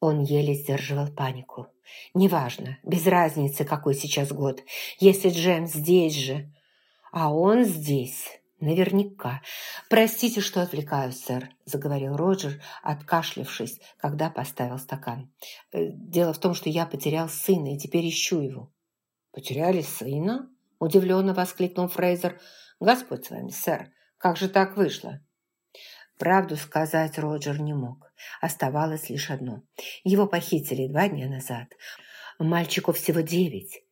Он еле сдерживал панику. «Неважно, без разницы, какой сейчас год, если Джем здесь же, а он здесь». «Наверняка. Простите, что отвлекаю, сэр», – заговорил Роджер, откашлявшись, когда поставил стакан. «Э, «Дело в том, что я потерял сына и теперь ищу его». «Потеряли сына?» – удивленно воскликнул Фрейзер. «Господь с вами, сэр, как же так вышло?» Правду сказать Роджер не мог. Оставалось лишь одно. Его похитили два дня назад. Мальчику всего девять.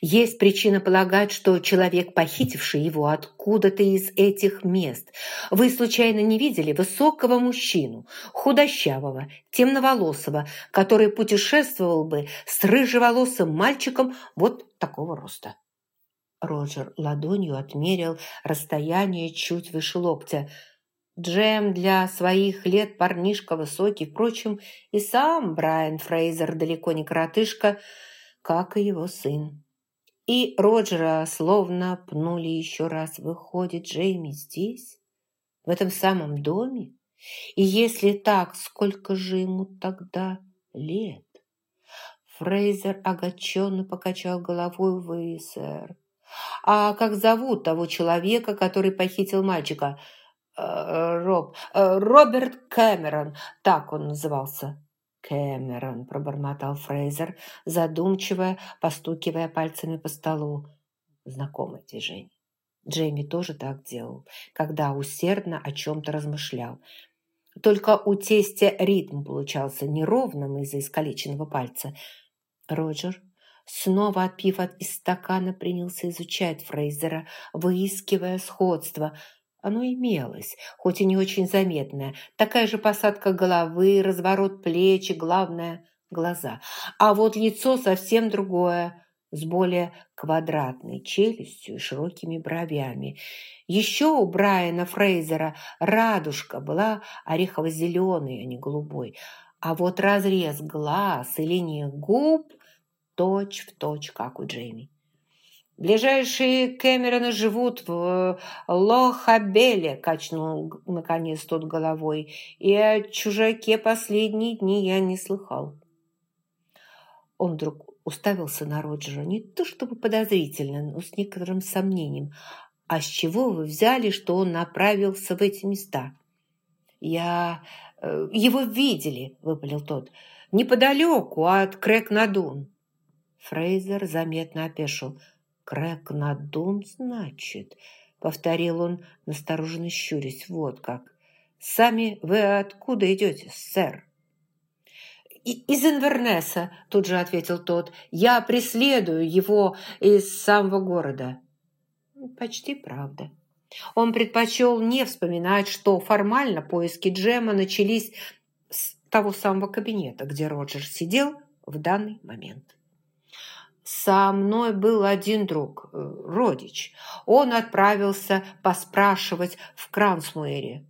Есть причина полагать, что человек, похитивший его откуда-то из этих мест. Вы случайно не видели высокого мужчину, худощавого, темноволосого, который путешествовал бы с рыжеволосым мальчиком вот такого роста? Роджер ладонью отмерил расстояние чуть выше локтя – Джем для своих лет парнишка высокий, впрочем, и сам Брайан Фрейзер далеко не коротышка, как и его сын. И Роджера словно пнули еще раз. Выходит, Джейми здесь, в этом самом доме? И если так, сколько же ему тогда лет? Фрейзер огорченно покачал головой. «Вы, сэр. А как зовут того человека, который похитил мальчика?» Э, Роб, э, Роберт Кэмерон, так он назывался. Кэмерон, пробормотал Фрейзер, задумчиво постукивая пальцами по столу. Знакомое движение. Джейми тоже так делал, когда усердно о чем-то размышлял. Только у тестя ритм получался неровным из-за искалеченного пальца. Роджер, снова отпив от из стакана, принялся изучать Фрейзера, выискивая сходство – оно имелось, хоть и не очень заметное. Такая же посадка головы, разворот плеч главное, глаза. А вот лицо совсем другое, с более квадратной челюстью и широкими бровями. Еще у Брайана Фрейзера радужка была орехово-зеленой, а не голубой. А вот разрез глаз и линия губ точь-в-точь, точь, как у Джейми. Ближайшие Кэмероны живут в Лохабеле, качнул наконец тот головой, и о чужаке последние дни я не слыхал. Он вдруг уставился на Роджера, не то чтобы подозрительно, но с некоторым сомнением. «А с чего вы взяли, что он направился в эти места?» «Я... Э, его видели», — выпалил тот, — «неподалеку от Крэк-Надун». Фрейзер заметно опешил – «Крэк на дом, значит?» — повторил он, настороженно щурясь. «Вот как! Сами вы откуда идете, сэр?» «Из Инвернеса», — тут же ответил тот. «Я преследую его из самого города». «Почти правда». Он предпочел не вспоминать, что формально поиски Джема начались с того самого кабинета, где Роджер сидел в данный момент. Со мной был один друг, э, родич. Он отправился поспрашивать в Крансмуэре.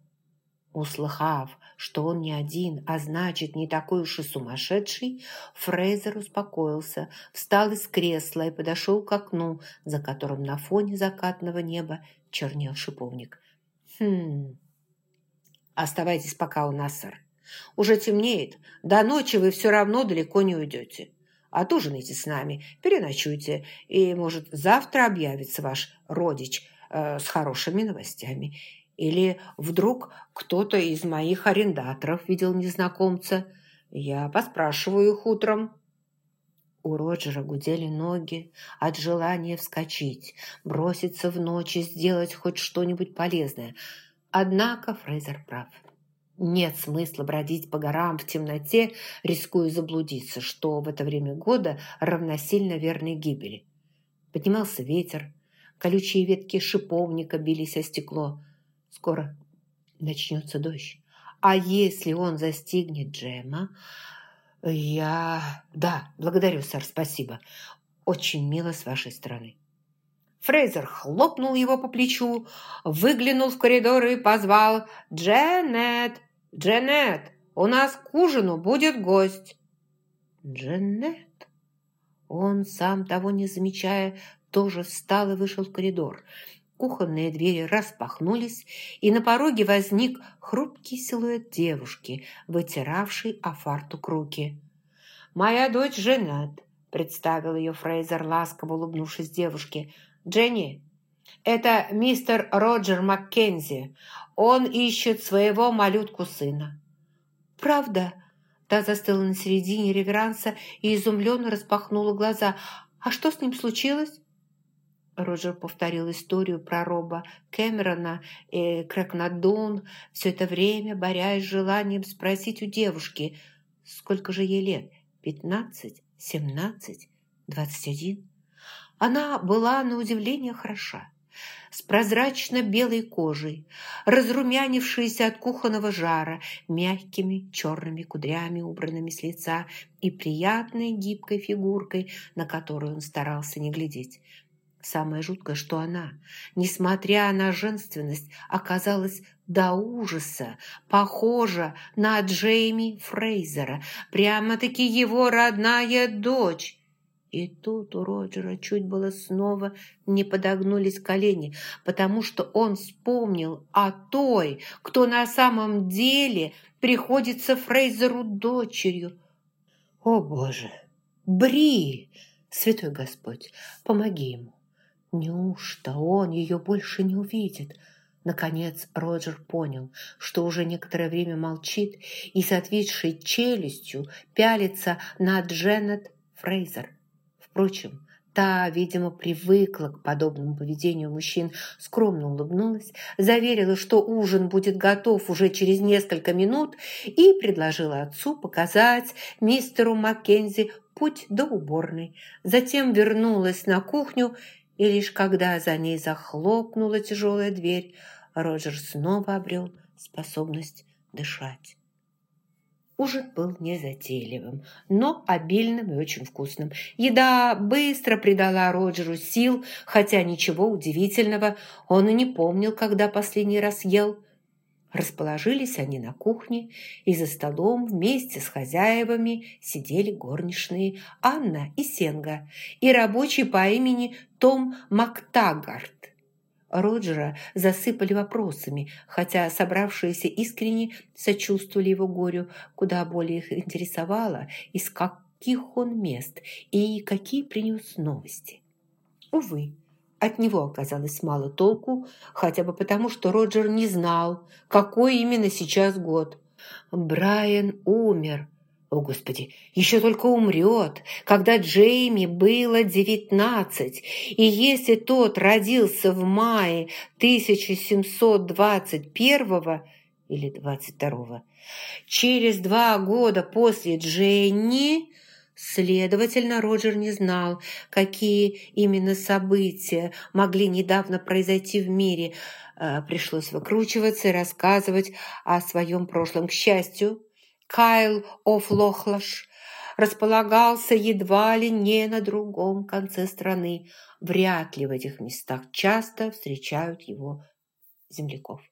Услыхав, что он не один, а значит, не такой уж и сумасшедший, Фрейзер успокоился, встал из кресла и подошел к окну, за которым на фоне закатного неба чернел шиповник. «Хм... Оставайтесь пока у нас, сэр. Уже темнеет. До ночи вы все равно далеко не уйдете». Отужинайте с нами, переночуйте, и, может, завтра объявится ваш родич э, с хорошими новостями. Или вдруг кто-то из моих арендаторов видел незнакомца. Я поспрашиваю их утром». У Роджера гудели ноги от желания вскочить, броситься в ночь и сделать хоть что-нибудь полезное. Однако Фрейзер прав. Нет смысла бродить по горам в темноте, рискуя заблудиться, что в это время года равносильно верной гибели. Поднимался ветер, колючие ветки шиповника бились о стекло. Скоро начнется дождь. А если он застигнет Джема, я... Да, благодарю, сэр, спасибо. Очень мило с вашей стороны. Фрейзер хлопнул его по плечу, выглянул в коридор и позвал «Дженнет!» «Дженнет, у нас к ужину будет гость!» «Дженнет?» Он, сам того не замечая, тоже встал и вышел в коридор. Кухонные двери распахнулись, и на пороге возник хрупкий силуэт девушки, вытиравшей о фартук руки. «Моя дочь Женат», – представил ее Фрейзер, ласково улыбнувшись девушке. «Дженни, это мистер Роджер Маккензи. Он ищет своего малютку сына». «Правда?» Та застыла на середине реверанса и изумленно распахнула глаза. «А что с ним случилось?» Роджер повторил историю про Роба Кэмерона и Крэкнадун, все это время борясь с желанием спросить у девушки, сколько же ей лет, пятнадцать, семнадцать, двадцать один. Она была на удивление хороша с прозрачно-белой кожей, разрумянившейся от кухонного жара, мягкими черными кудрями, убранными с лица, и приятной гибкой фигуркой, на которую он старался не глядеть. Самое жуткое, что она, несмотря на женственность, оказалась до ужаса похожа на Джейми Фрейзера, прямо-таки его родная дочь. И тут у Роджера чуть было снова не подогнулись колени, потому что он вспомнил о той, кто на самом деле приходится Фрейзеру дочерью. О, Боже! Бри! Святой Господь, помоги ему! Неужто он ее больше не увидит? Наконец Роджер понял, что уже некоторое время молчит и с отвисшей челюстью пялится на Дженнет Фрейзер. Впрочем, та, видимо, привыкла к подобному поведению мужчин, скромно улыбнулась, заверила, что ужин будет готов уже через несколько минут и предложила отцу показать мистеру Маккензи путь до уборной. Затем вернулась на кухню, и лишь когда за ней захлопнула тяжелая дверь, Роджер снова обрел способность дышать. Ужин был незатейливым, но обильным и очень вкусным. Еда быстро придала Роджеру сил, хотя ничего удивительного он и не помнил, когда последний раз ел. Расположились они на кухне, и за столом вместе с хозяевами сидели горничные Анна и Сенга и рабочий по имени Том Мактагарт. Роджера засыпали вопросами, хотя собравшиеся искренне сочувствовали его горю, куда более их интересовало, из каких он мест и какие принес новости. Увы, от него оказалось мало толку, хотя бы потому, что Роджер не знал, какой именно сейчас год. Брайан умер, о, Господи, еще только умрет, когда Джейми было девятнадцать, и если тот родился в мае 1721 или 22 через два года после Дженни, следовательно, Роджер не знал, какие именно события могли недавно произойти в мире. Э, пришлось выкручиваться и рассказывать о своем прошлом. К счастью, Кайл Офлохлаш располагался едва ли не на другом конце страны. Вряд ли в этих местах часто встречают его земляков.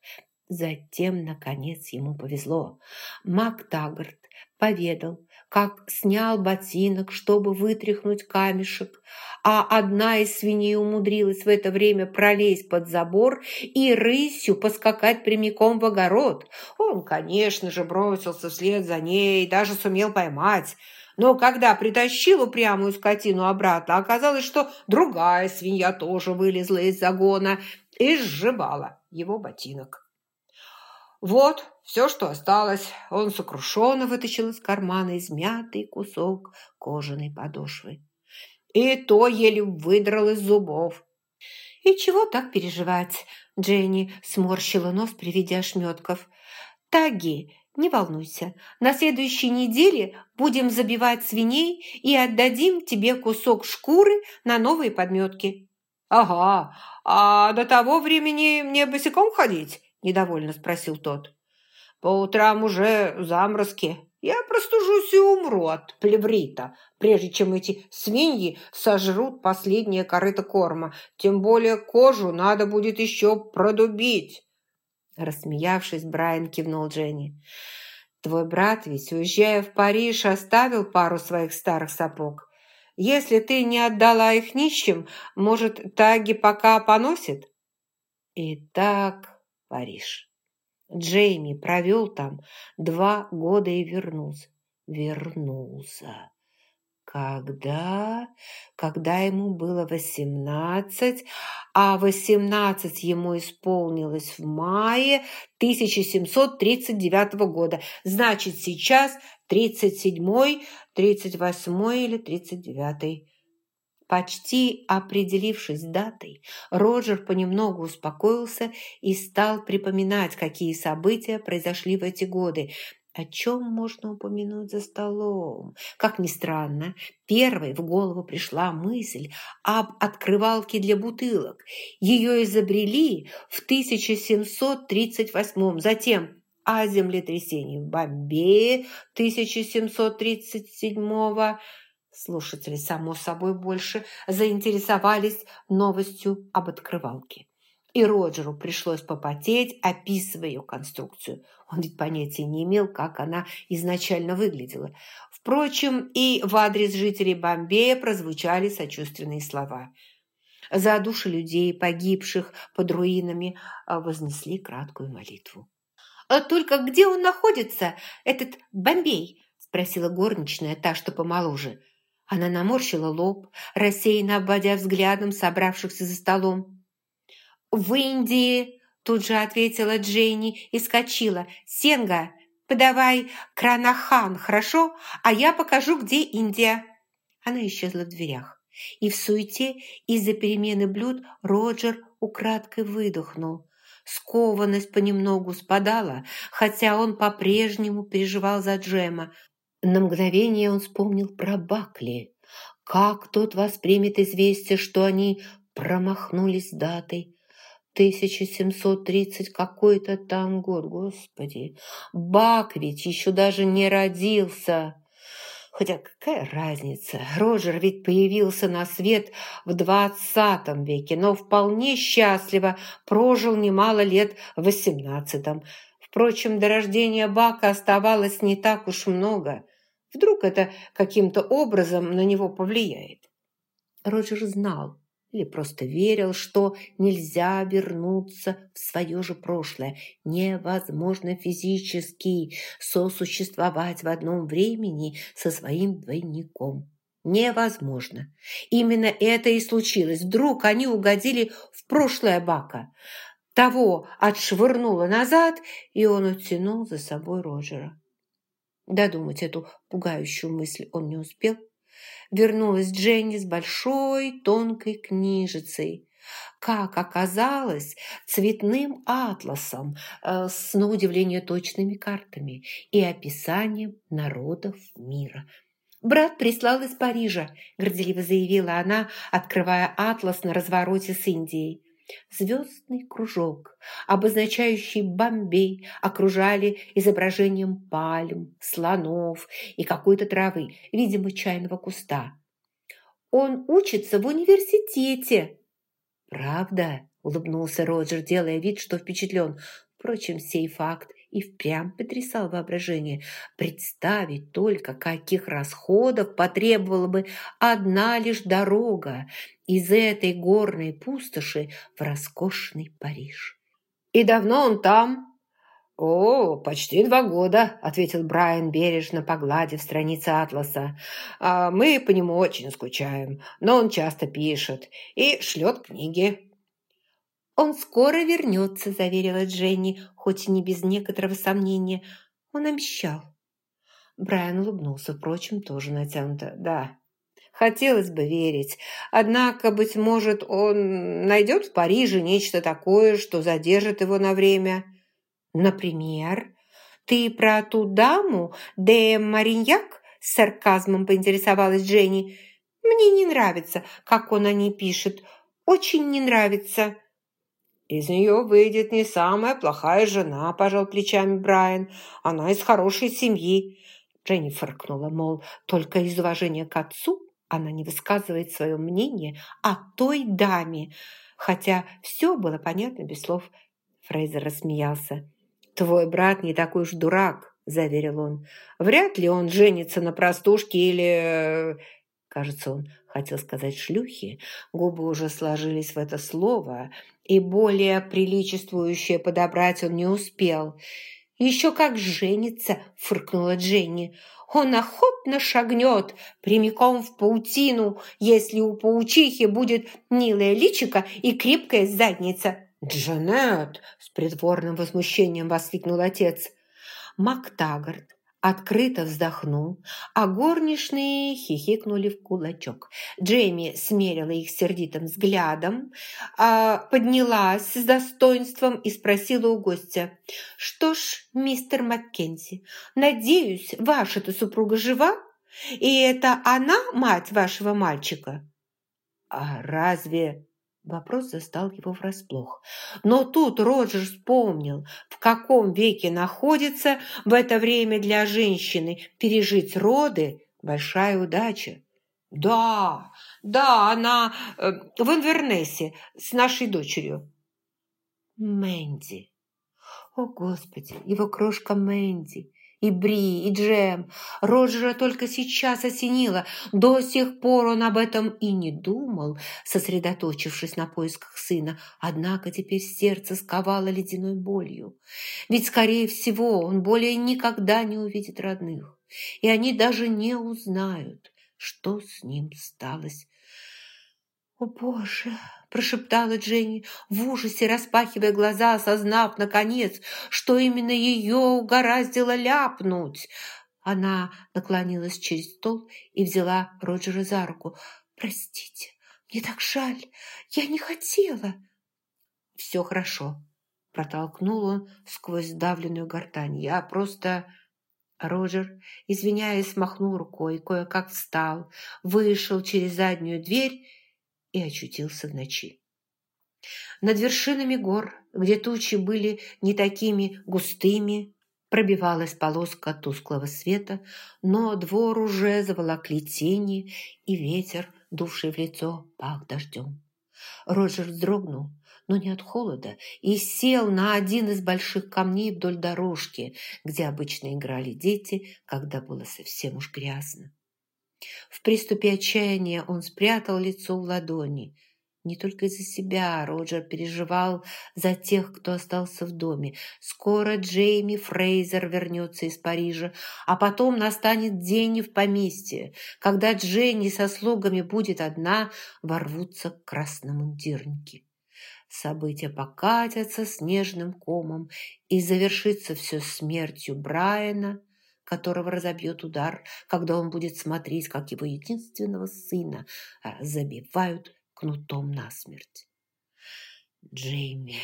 Затем, наконец, ему повезло. Мак Таггарт поведал, как снял ботинок, чтобы вытряхнуть камешек, а одна из свиней умудрилась в это время пролезть под забор и рысью поскакать прямиком в огород. Он, конечно же, бросился вслед за ней, даже сумел поймать. Но когда притащил упрямую скотину обратно, оказалось, что другая свинья тоже вылезла из загона и сживала его ботинок. «Вот все, что осталось». Он сокрушенно вытащил из кармана измятый кусок кожаной подошвы. И то еле выдрал из зубов. «И чего так переживать?» Дженни сморщила нос при виде ошметков. «Таги, не волнуйся. На следующей неделе будем забивать свиней и отдадим тебе кусок шкуры на новые подметки». «Ага, а до того времени мне босиком ходить?» Недовольно спросил тот. По утрам уже заморозки. Я простужусь и умру от плеврита, прежде чем эти свиньи сожрут последнее корыто корма. Тем более кожу надо будет еще продубить. Рассмеявшись, Брайан кивнул Дженни. «Твой брат ведь, уезжая в Париж, оставил пару своих старых сапог. Если ты не отдала их нищим, может, таги пока поносит?» Итак, Париж. Джейми провел там два года и вернулся. Вернулся. Когда? Когда ему было восемнадцать, а восемнадцать ему исполнилось в мае 1739 года. Значит, сейчас тридцать седьмой, тридцать восьмой или тридцать девятый. Почти определившись датой, Роджер понемногу успокоился и стал припоминать, какие события произошли в эти годы. О чем можно упомянуть за столом? Как ни странно, первой в голову пришла мысль об открывалке для бутылок. Ее изобрели в 1738 затем о землетрясении в Бомбее 1737 года Слушатели, само собой, больше заинтересовались новостью об открывалке. И Роджеру пришлось попотеть, описывая ее конструкцию. Он ведь понятия не имел, как она изначально выглядела. Впрочем, и в адрес жителей Бомбея прозвучали сочувственные слова. За души людей, погибших под руинами, а, вознесли краткую молитву. «А «Только где он находится, этот Бомбей?» – спросила горничная, та, что помоложе – она наморщила лоб, рассеянно обводя взглядом собравшихся за столом. «В Индии!» – тут же ответила Дженни и скочила. «Сенга, подавай Кранахан, хорошо? А я покажу, где Индия!» Она исчезла в дверях. И в суете из-за перемены блюд Роджер украдкой выдохнул. Скованность понемногу спадала, хотя он по-прежнему переживал за Джема, на мгновение он вспомнил про Бакли. Как тот воспримет известие, что они промахнулись датой? 1730 какой-то там год, господи. Бак ведь еще даже не родился. Хотя какая разница? Роджер ведь появился на свет в двадцатом веке, но вполне счастливо прожил немало лет в восемнадцатом. Впрочем, до рождения Бака оставалось не так уж много – Вдруг это каким-то образом на него повлияет. Роджер знал или просто верил, что нельзя вернуться в свое же прошлое. Невозможно физически сосуществовать в одном времени со своим двойником. Невозможно. Именно это и случилось. Вдруг они угодили в прошлое Бака. Того отшвырнуло назад, и он утянул за собой Роджера. Додумать эту пугающую мысль он не успел. Вернулась Дженни с большой тонкой книжицей. Как оказалось, цветным атласом э, с, на удивление, точными картами и описанием народов мира. «Брат прислал из Парижа», – горделиво заявила она, открывая атлас на развороте с Индией. Звездный кружок, обозначающий Бомбей, окружали изображением пальм, слонов и какой-то травы, видимо, чайного куста. «Он учится в университете!» «Правда?» – улыбнулся Роджер, делая вид, что впечатлен. Впрочем, сей факт и впрямь потрясал воображение. Представить только, каких расходов потребовала бы одна лишь дорога из этой горной пустоши в роскошный Париж. «И давно он там?» «О, почти два года», – ответил Брайан, бережно погладив страницы атласа. «А «Мы по нему очень скучаем, но он часто пишет и шлет книги». «Он скоро вернется», – заверила Дженни, хоть и не без некоторого сомнения. «Он обещал». Брайан улыбнулся, впрочем, тоже натянуто. «Да, хотелось бы верить. Однако, быть может, он найдет в Париже нечто такое, что задержит его на время». «Например, ты про ту даму, де Мариньяк?» с сарказмом поинтересовалась Дженни. «Мне не нравится, как он о ней пишет. Очень не нравится». «Из нее выйдет не самая плохая жена», – пожал плечами Брайан. «Она из хорошей семьи». Дженни фыркнула, мол, только из уважения к отцу она не высказывает свое мнение о той даме, хотя все было понятно без слов. Фрейзер рассмеялся. «Твой брат не такой уж дурак», – заверил он. «Вряд ли он женится на простушке или...» Кажется, он хотел сказать «шлюхи». Губы уже сложились в это слово, И более приличествующее подобрать он не успел. «Еще как женится!» – фыркнула Дженни. «Он охотно шагнет прямиком в паутину, если у паучихи будет милое личико и крепкая задница». «Джанет!» – с притворным возмущением воскликнул отец. Мактагард открыто вздохнул, а горничные хихикнули в кулачок. Джейми смерила их сердитым взглядом, а, поднялась с достоинством и спросила у гостя, «Что ж, мистер Маккензи, надеюсь, ваша-то супруга жива? И это она мать вашего мальчика?» «А разве Вопрос застал его врасплох. Но тут Роджер вспомнил, в каком веке находится в это время для женщины пережить роды – большая удача. «Да, да, она э, в Инвернессе с нашей дочерью». «Мэнди! О, Господи, его крошка Мэнди! И Бри, и Джем. Роджера только сейчас осенило. До сих пор он об этом и не думал, сосредоточившись на поисках сына. Однако теперь сердце сковало ледяной болью. Ведь, скорее всего, он более никогда не увидит родных. И они даже не узнают, что с ним сталось. «О, Боже!» Прошептала Дженни, в ужасе распахивая глаза, осознав, наконец, что именно ее угораздило ляпнуть. Она наклонилась через стол и взяла Роджера за руку. «Простите, мне так жаль, я не хотела». «Все хорошо», – протолкнул он сквозь сдавленную гортань. «Я просто...» Роджер, извиняясь, махнул рукой, кое-как встал, вышел через заднюю дверь и очутился в ночи. Над вершинами гор, где тучи были не такими густыми, пробивалась полоска тусклого света, но двор уже заволокли тени, и ветер, дувший в лицо, пах дождем. Роджер вздрогнул, но не от холода, и сел на один из больших камней вдоль дорожки, где обычно играли дети, когда было совсем уж грязно. В приступе отчаяния он спрятал лицо в ладони. Не только из-за себя Роджер переживал за тех, кто остался в доме. Скоро Джейми Фрейзер вернется из Парижа, а потом настанет день в поместье, когда Дженни со слугами будет одна, ворвутся красномундирники. События покатятся снежным комом, и завершится все смертью Брайана, которого разобьет удар, когда он будет смотреть, как его единственного сына а, забивают кнутом насмерть. Джейми.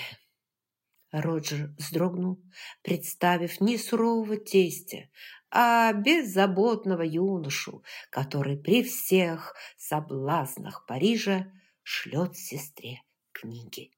Роджер вздрогнул, представив не сурового тестя, а беззаботного юношу, который при всех соблазнах Парижа шлет сестре книги.